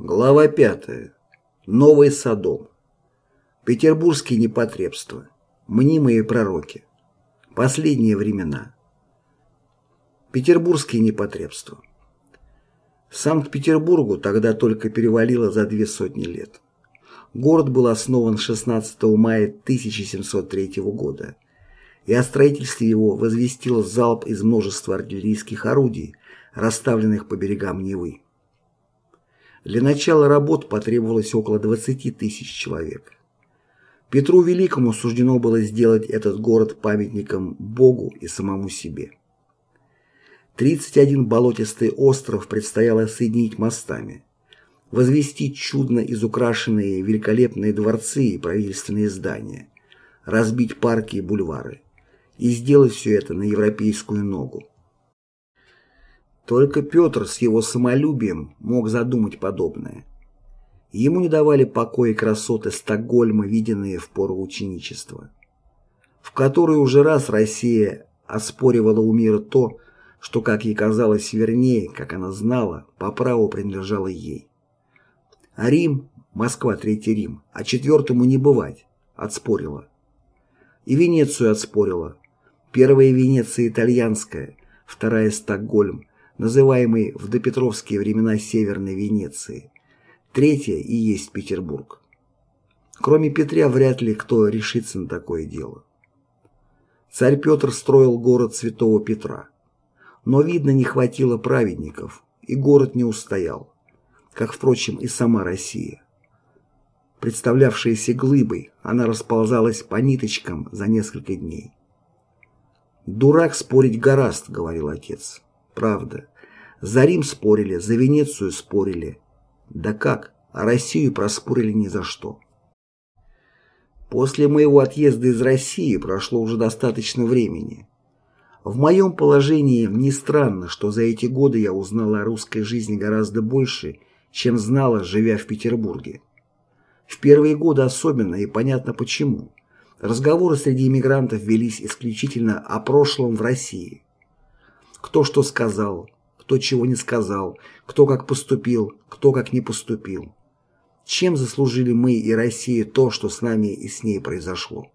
Глава 5. Новый Содом. Петербургские непотребства. Мнимые пророки. Последние времена. Петербургские непотребства. Санкт-Петербургу тогда только перевалило за две сотни лет. Город был основан 16 мая 1703 года, и о строительстве его возвестил залп из множества артиллерийских орудий, расставленных по берегам Невы. Для начала работ потребовалось около 20 тысяч человек. Петру Великому суждено было сделать этот город памятником Богу и самому себе. 31 болотистый остров предстояло соединить мостами, возвести чудно изукрашенные великолепные дворцы и правительственные здания, разбить парки и бульвары и сделать все это на европейскую ногу. Только Петр с его самолюбием мог задумать подобное. Ему не давали покоя красоты Стокгольма, виденные в пору ученичества, в которой уже раз Россия оспоривала у мира то, что, как ей казалось вернее, как она знала, по праву принадлежало ей. А Рим, Москва, Третий Рим, а четвертому не бывать, отспорила. И Венецию отспорила. Первая Венеция итальянская, вторая Стокгольм, называемый в допетровские времена Северной Венецией. Третья и есть Петербург. Кроме Петра вряд ли кто решится на такое дело. Царь Петр строил город Святого Петра. Но, видно, не хватило праведников, и город не устоял, как, впрочем, и сама Россия. Представлявшаяся глыбой, она расползалась по ниточкам за несколько дней. «Дурак спорить гораст», — говорил отец. Правда. За Рим спорили, за Венецию спорили. Да как, а Россию проспорили ни за что. После моего отъезда из России прошло уже достаточно времени. В моем положении не странно, что за эти годы я узнала о русской жизни гораздо больше, чем знала, живя в Петербурге. В первые годы особенно, и понятно почему. Разговоры среди иммигрантов велись исключительно о прошлом в России кто что сказал, кто чего не сказал, кто как поступил, кто как не поступил. Чем заслужили мы и Россия то, что с нами и с ней произошло?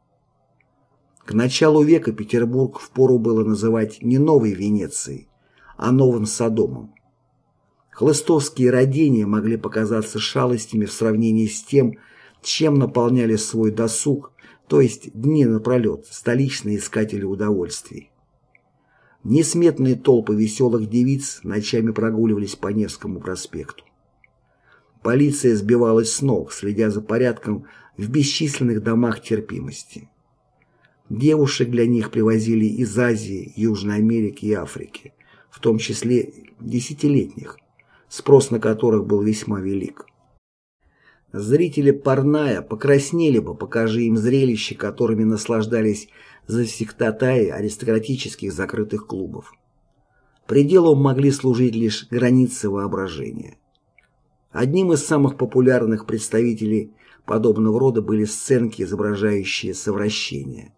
К началу века Петербург впору было называть не новой Венецией, а новым Содомом. Хлыстовские родения могли показаться шалостями в сравнении с тем, чем наполняли свой досуг, то есть дни напролет, столичные искатели удовольствий. Несметные толпы веселых девиц ночами прогуливались по Невскому проспекту. Полиция сбивалась с ног, следя за порядком в бесчисленных домах терпимости. Девушек для них привозили из Азии, Южной Америки и Африки, в том числе десятилетних, спрос на которых был весьма велик. Зрители Парная покраснели бы, покажи им зрелище, которыми наслаждались завсегдатаи аристократических закрытых клубов. Пределом могли служить лишь границы воображения. Одним из самых популярных представителей подобного рода были сценки, изображающие совращение.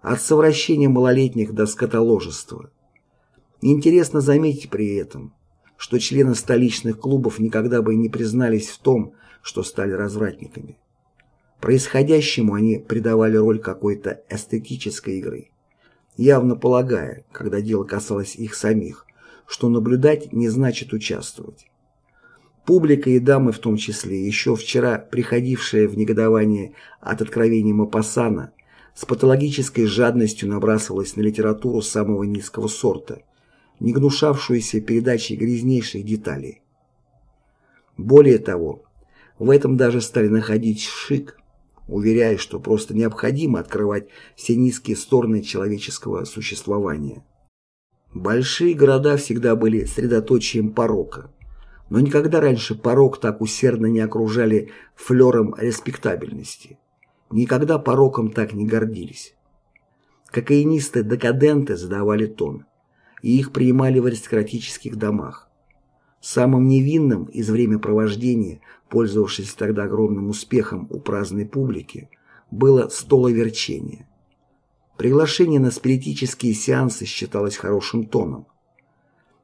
От совращения малолетних до скотоложества. Интересно заметить при этом, что члены столичных клубов никогда бы не признались в том, что стали развратниками. Происходящему они придавали роль какой-то эстетической игры, явно полагая, когда дело касалось их самих, что наблюдать не значит участвовать. Публика и дамы в том числе, еще вчера приходившая в негодование от откровений Мапассана, с патологической жадностью набрасывалась на литературу самого низкого сорта, не гнушавшуюся передачей грязнейших деталей. Более того, в этом даже стали находить шик, уверяя, что просто необходимо открывать все низкие стороны человеческого существования. Большие города всегда были средоточием порока, но никогда раньше порок так усердно не окружали флером респектабельности. Никогда пороком так не гордились. Кокаинисты-декаденты задавали тон, и их принимали в аристократических домах. Самым невинным из времяпровождения, пользовавшись тогда огромным успехом у праздной публики, было столоверчение. Приглашение на спиритические сеансы считалось хорошим тоном.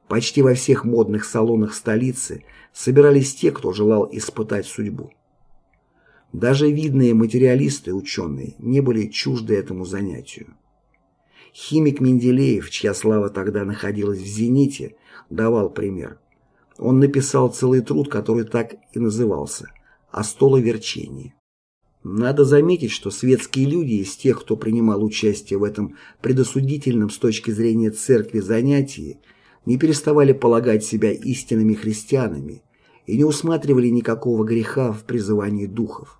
Почти во всех модных салонах столицы собирались те, кто желал испытать судьбу. Даже видные материалисты и ученые не были чужды этому занятию. Химик Менделеев, чья слава тогда находилась в зените, давал пример. Он написал целый труд, который так и назывался «О столоверчении». Надо заметить, что светские люди из тех, кто принимал участие в этом предосудительном с точки зрения церкви занятии, не переставали полагать себя истинными христианами и не усматривали никакого греха в призывании духов.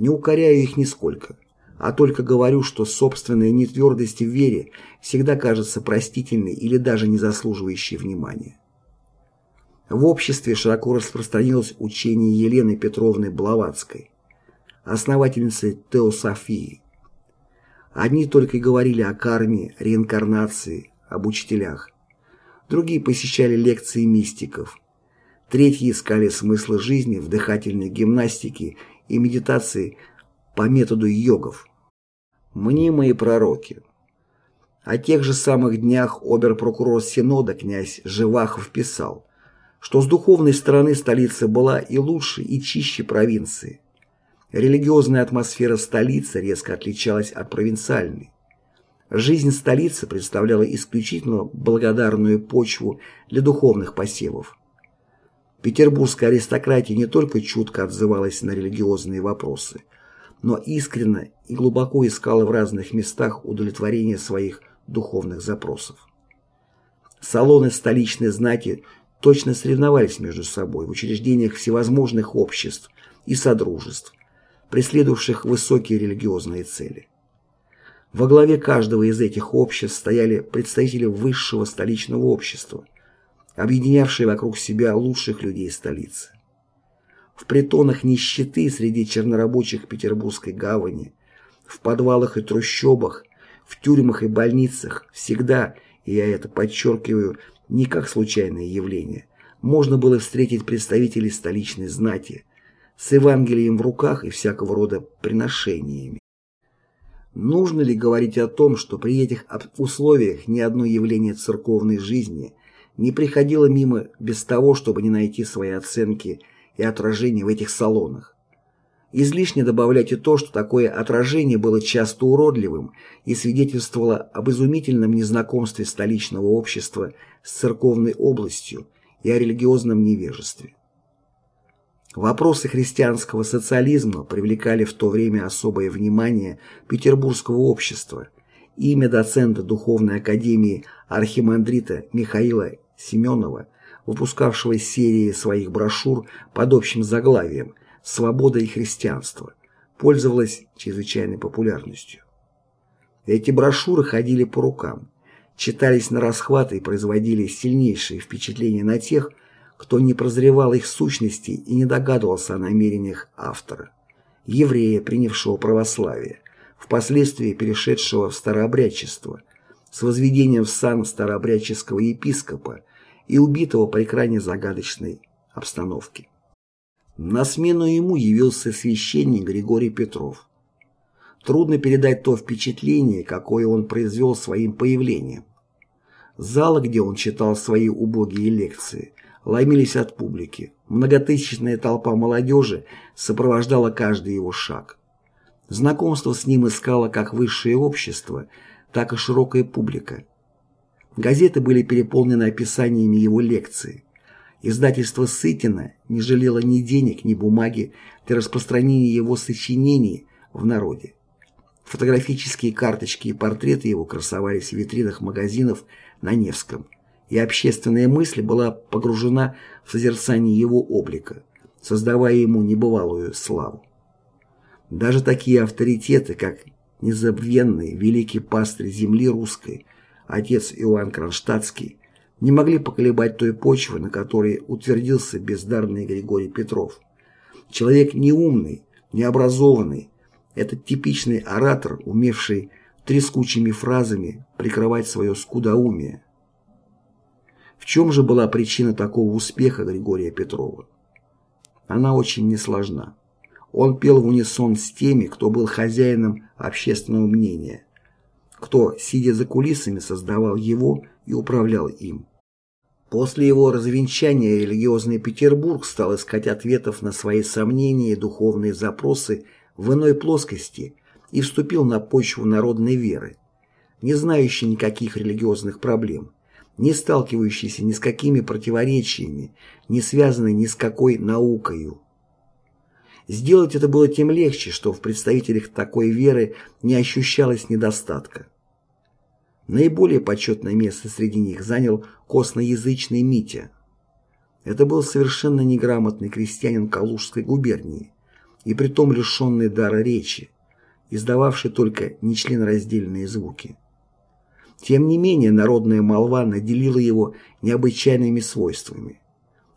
Не укоряю их нисколько, а только говорю, что собственная нетвердость в вере всегда кажется простительной или даже не заслуживающей внимания. В обществе широко распространилось учение Елены Петровны Блаватской, основательницы теософии. Одни только и говорили о карме, реинкарнации, об учителях. Другие посещали лекции мистиков. Третьи искали смысл жизни в дыхательной гимнастике и медитации по методу йогов. Мнимые пророки. О тех же самых днях обер-прокурор Синода князь Живахов писал, что с духовной стороны столица была и лучше, и чище провинции. Религиозная атмосфера столицы резко отличалась от провинциальной. Жизнь столицы представляла исключительно благодарную почву для духовных посевов. Петербургская аристократия не только чутко отзывалась на религиозные вопросы, но искренне и глубоко искала в разных местах удовлетворения своих духовных запросов. Салоны столичной знати точно соревновались между собой в учреждениях всевозможных обществ и содружеств, преследовавших высокие религиозные цели. Во главе каждого из этих обществ стояли представители высшего столичного общества, объединявшие вокруг себя лучших людей столицы. В притонах нищеты среди чернорабочих Петербургской гавани, в подвалах и трущобах, в тюрьмах и больницах всегда, и я это подчеркиваю не как случайное явление, можно было встретить представителей столичной знати, с Евангелием в руках и всякого рода приношениями. Нужно ли говорить о том, что при этих условиях ни одно явление церковной жизни не приходило мимо без того, чтобы не найти свои оценки и отражения в этих салонах? Излишне добавлять и то, что такое отражение было часто уродливым и свидетельствовало об изумительном незнакомстве столичного общества с церковной областью и о религиозном невежестве. Вопросы христианского социализма привлекали в то время особое внимание петербургского общества. Имя доцента Духовной академии архимандрита Михаила Семенова, выпускавшего серии своих брошюр под общим заглавием «Свобода и христианство», пользовалось чрезвычайной популярностью. Эти брошюры ходили по рукам, читались на расхват и производили сильнейшее впечатление на тех, кто не прозревал их сущности и не догадывался о намерениях автора, еврея, принявшего православие, впоследствии перешедшего в старообрядчество, с возведением в сан старообрядческого епископа и убитого при крайне загадочной обстановке. На смену ему явился священник Григорий Петров. Трудно передать то впечатление, какое он произвел своим появлением. Зала, где он читал свои убогие лекции, ломились от публики. Многотысячная толпа молодежи сопровождала каждый его шаг. Знакомство с ним искало как высшее общество, так и широкая публика. Газеты были переполнены описаниями его лекций. Издательство Сытина не жалело ни денег, ни бумаги для распространения его сочинений в народе. Фотографические карточки и портреты его красовались в витринах магазинов на Невском – и общественная мысль была погружена в созерцание его облика, создавая ему небывалую славу. Даже такие авторитеты, как незабвенный великий пастырь земли русской, отец Иоанн Кронштадтский, не могли поколебать той почвы, на которой утвердился бездарный Григорий Петров. Человек неумный, необразованный, этот типичный оратор, умевший трескучими фразами прикрывать свое скудоумие, в чем же была причина такого успеха Григория Петрова? Она очень несложна. Он пел в унисон с теми, кто был хозяином общественного мнения, кто, сидя за кулисами, создавал его и управлял им. После его развенчания религиозный Петербург стал искать ответов на свои сомнения и духовные запросы в иной плоскости и вступил на почву народной веры, не знающей никаких религиозных проблем, не сталкивающийся ни с какими противоречиями, не связанной ни с какой наукою. Сделать это было тем легче, что в представителях такой веры не ощущалось недостатка. Наиболее почетное место среди них занял косноязычный Митя. Это был совершенно неграмотный крестьянин Калужской губернии, и притом лишенный дара речи, издававший только нечленораздельные звуки. Тем не менее, народная молва наделила его необычайными свойствами.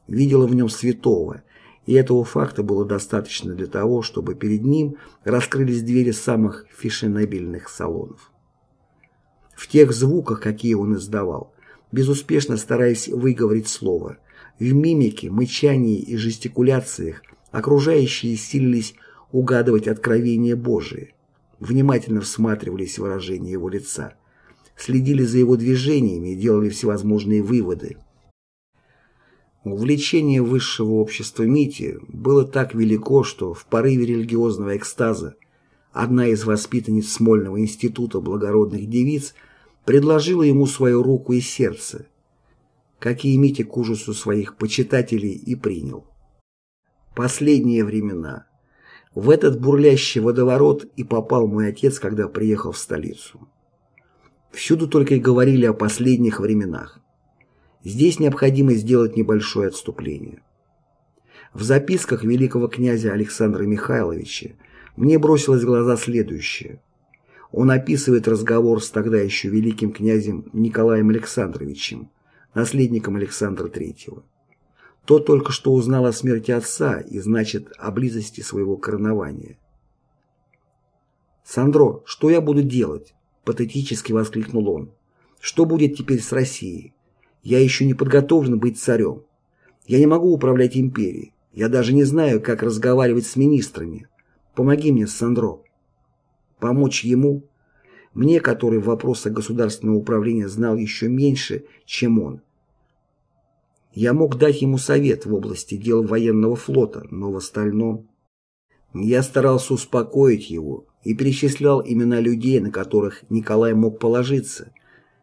Видела в нем святого, и этого факта было достаточно для того, чтобы перед ним раскрылись двери самых фешенебельных салонов. В тех звуках, какие он издавал, безуспешно стараясь выговорить слово, в мимике, мычании и жестикуляциях окружающие силились угадывать откровения Божие, внимательно всматривались в выражение его лица – следили за его движениями и делали всевозможные выводы. Увлечение высшего общества Мити было так велико, что в порыве религиозного экстаза одна из воспитанниц Смольного института благородных девиц предложила ему свою руку и сердце, какие Митя к ужасу своих почитателей и принял. Последние времена. В этот бурлящий водоворот и попал мой отец, когда приехал в столицу. Всюду только и говорили о последних временах. Здесь необходимо сделать небольшое отступление. В записках великого князя Александра Михайловича мне бросилось в глаза следующее. Он описывает разговор с тогда еще великим князем Николаем Александровичем, наследником Александра III. Тот только что узнал о смерти отца и, значит, о близости своего коронования. «Сандро, что я буду делать? патетически воскликнул он. Что будет теперь с Россией? Я еще не подготовлен быть царем. Я не могу управлять империей. Я даже не знаю, как разговаривать с министрами. Помоги мне, Сандро. Помочь ему? Мне, который в вопросах государственного управления знал еще меньше, чем он. Я мог дать ему совет в области дел военного флота, но в остальном... Я старался успокоить его, и перечислял имена людей, на которых Николай мог положиться,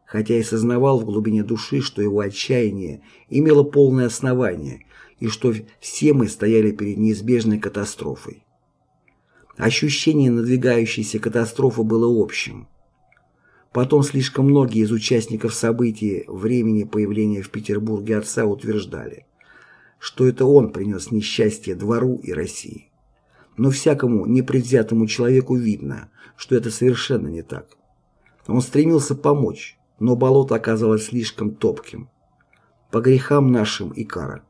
хотя и сознавал в глубине души, что его отчаяние имело полное основание и что все мы стояли перед неизбежной катастрофой. Ощущение надвигающейся катастрофы было общим. Потом слишком многие из участников событий времени появления в Петербурге отца утверждали, что это он принес несчастье двору и России но всякому непредвзятому человеку видно, что это совершенно не так. Он стремился помочь, но болото оказалось слишком топким. По грехам нашим и кара.